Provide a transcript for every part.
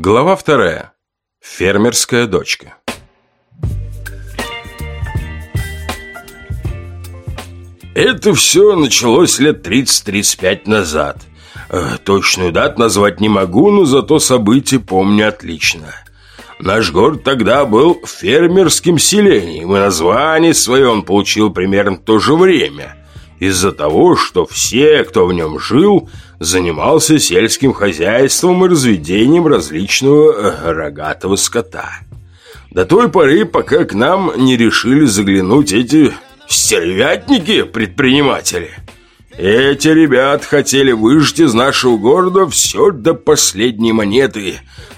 Глава вторая. Фермерская дочка. Это все началось лет 30-35 назад. Э, точную дату назвать не могу, но зато события помню отлично. Наш город тогда был фермерским селением, и название свое он получил примерно в то же время. Из-за того, что все, кто в нем жил, занимался сельским хозяйством и разведением различного э, рогатого скота. До той поры, пока к нам не решили заглянуть эти стервятники-предприниматели. Эти ребят хотели выжить из нашего города все до последней монеты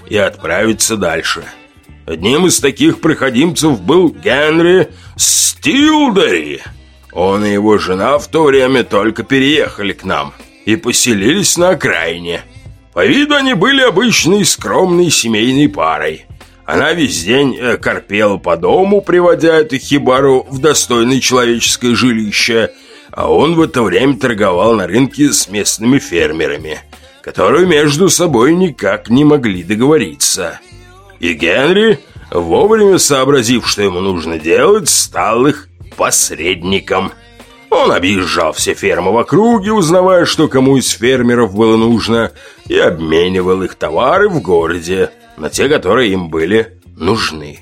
и отправиться дальше. Одним из таких проходимцев был Генри Стилдери. Он и его жена в то время только переехали к нам и поселились на окраине. По виду они были обычной скромной семейной парой. Она весь день э, корпела по дому, приводя эту хибару в достойное человеческое жилище – а он в это время торговал на рынке с местными фермерами, которые между собой никак не могли договориться. И Генри, вовремя сообразив, что ему нужно делать, стал их посредником. Он объезжал все фермы в округе, узнавая, что кому из фермеров было нужно, и обменивал их товары в городе на те, которые им были нужны.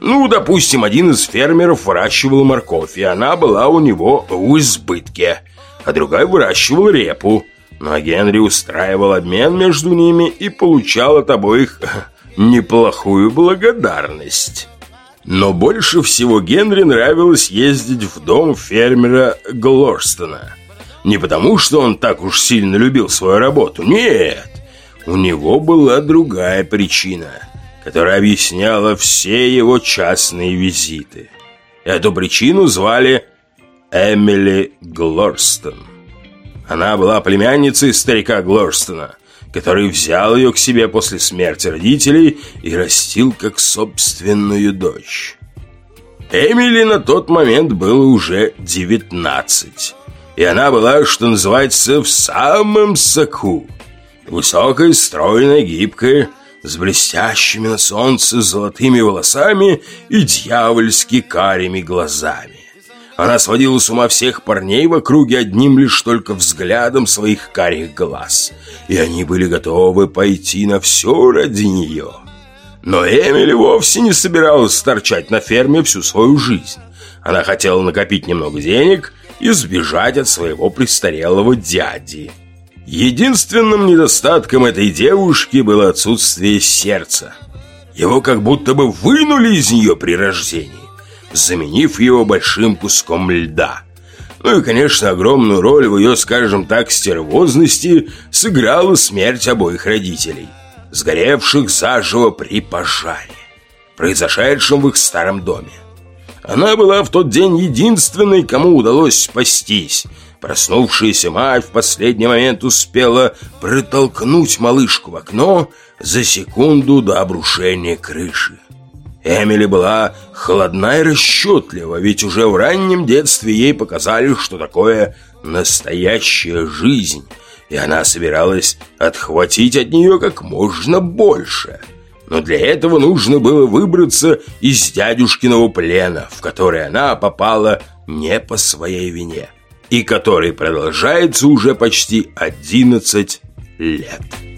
Ну, допустим, один из фермеров выращивал морковь, и она была у него в избытке, а другой выращивал репу. Но Генри устраивал обмен между ними и получал от обоих неплохую благодарность. Но больше всего Генри нравилось ездить в дом фермера Глорстона. Не потому, что он так уж сильно любил свою работу, нет. У него была другая причина – которая объясняла все его частные визиты. Эту причину звали Эмили Глорстон. Она была племянницей старика Глорстона, который взял ее к себе после смерти родителей и растил как собственную дочь. Эмили на тот момент было уже 19, и она была, что называется, в самом соку. Высокая, стройная, гибкая, с блестящими на солнце золотыми волосами и дьявольски карими глазами. Она сводила с ума всех парней в округе одним лишь только взглядом своих карих глаз, и они были готовы пойти на все ради нее. Но Эмили вовсе не собиралась торчать на ферме всю свою жизнь. Она хотела накопить немного денег и сбежать от своего престарелого дяди – Единственным недостатком этой девушки было отсутствие сердца. Его как будто бы вынули из нее при рождении, заменив его большим куском льда. Ну и, конечно, огромную роль в ее, скажем так, стервозности сыграла смерть обоих родителей, сгоревших заживо при пожаре, произошедшем в их старом доме. Она была в тот день единственной, кому удалось спастись – Проснувшаяся мать в последний момент успела протолкнуть малышку в окно за секунду до обрушения крыши. Эмили была холодна и расчетлива, ведь уже в раннем детстве ей показали, что такое настоящая жизнь, и она собиралась отхватить от нее как можно больше. Но для этого нужно было выбраться из дядюшкиного плена, в который она попала не по своей вине и который продолжается уже почти 11 лет.